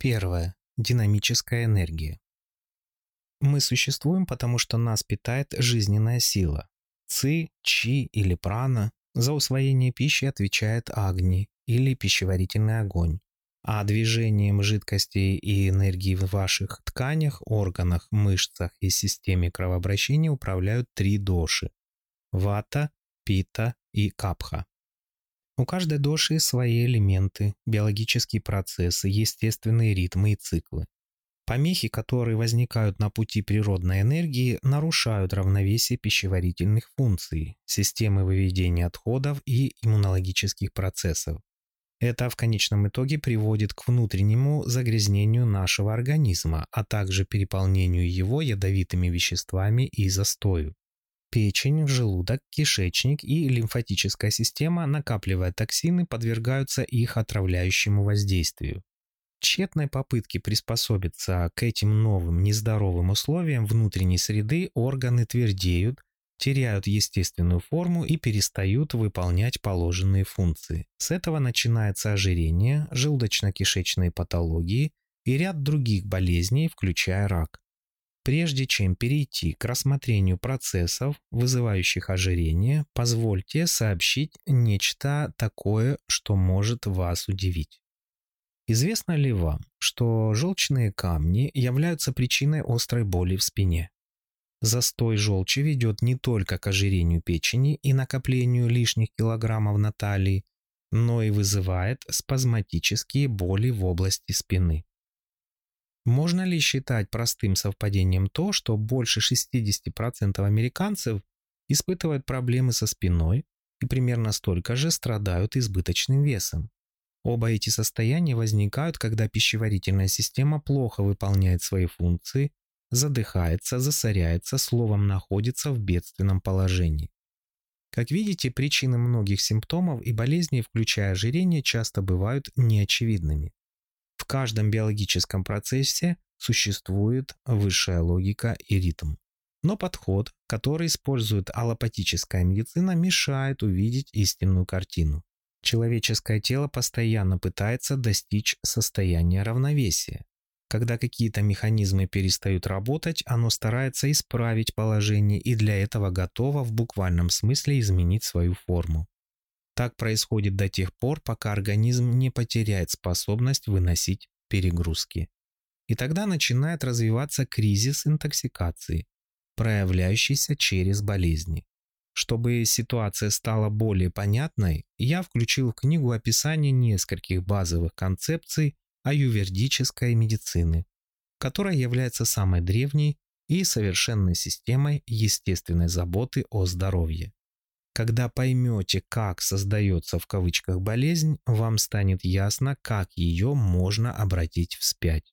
Первое. Динамическая энергия. Мы существуем, потому что нас питает жизненная сила. Ци, чи или прана за усвоение пищи отвечает агни или пищеварительный огонь. А движением жидкостей и энергии в ваших тканях, органах, мышцах и системе кровообращения управляют три доши – вата, пита и капха. У каждой доши свои элементы, биологические процессы, естественные ритмы и циклы. Помехи, которые возникают на пути природной энергии, нарушают равновесие пищеварительных функций, системы выведения отходов и иммунологических процессов. Это в конечном итоге приводит к внутреннему загрязнению нашего организма, а также переполнению его ядовитыми веществами и застою. Печень, желудок, кишечник и лимфатическая система, накапливая токсины, подвергаются их отравляющему воздействию. Тщетной попытки приспособиться к этим новым нездоровым условиям внутренней среды органы твердеют, теряют естественную форму и перестают выполнять положенные функции. С этого начинается ожирение, желудочно-кишечные патологии и ряд других болезней, включая рак. Прежде чем перейти к рассмотрению процессов, вызывающих ожирение, позвольте сообщить нечто такое, что может вас удивить. Известно ли вам, что желчные камни являются причиной острой боли в спине? Застой желчи ведет не только к ожирению печени и накоплению лишних килограммов на талии, но и вызывает спазматические боли в области спины. Можно ли считать простым совпадением то, что больше 60% американцев испытывают проблемы со спиной и примерно столько же страдают избыточным весом? Оба эти состояния возникают, когда пищеварительная система плохо выполняет свои функции, задыхается, засоряется, словом находится в бедственном положении. Как видите, причины многих симптомов и болезней, включая ожирение, часто бывают неочевидными каждом биологическом процессе существует высшая логика и ритм. Но подход, который использует аллопатическая медицина, мешает увидеть истинную картину. Человеческое тело постоянно пытается достичь состояния равновесия. Когда какие-то механизмы перестают работать, оно старается исправить положение и для этого готово в буквальном смысле изменить свою форму. Так происходит до тех пор, пока организм не потеряет способность выносить перегрузки. И тогда начинает развиваться кризис интоксикации, проявляющийся через болезни. Чтобы ситуация стала более понятной, я включил в книгу описание нескольких базовых концепций аювердической медицины, которая является самой древней и совершенной системой естественной заботы о здоровье. Когда поймете, как создается в кавычках болезнь, вам станет ясно, как ее можно обратить вспять.